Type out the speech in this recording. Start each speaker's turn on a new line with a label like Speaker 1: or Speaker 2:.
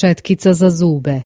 Speaker 1: četkica za zube.